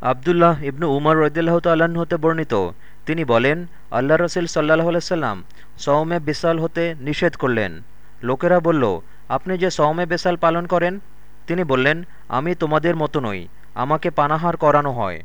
আবদুল্লাহ ইবনু উমর রদিল্লাহ তাল্লাহ্ন হতে বর্ণিত। তিনি বলেন, আল্লাহ রসুল সাল্লাহ আলাইসাল্লাম সৌমে বিশাল হতে নিষেধ করলেন। লোকেরা বলল, আপনি যে সৌমে বেসাল পালন করেন? তিনি বললেন, আমি তোমাদের মতো নই, আমাকে পানাহার করানো হয়।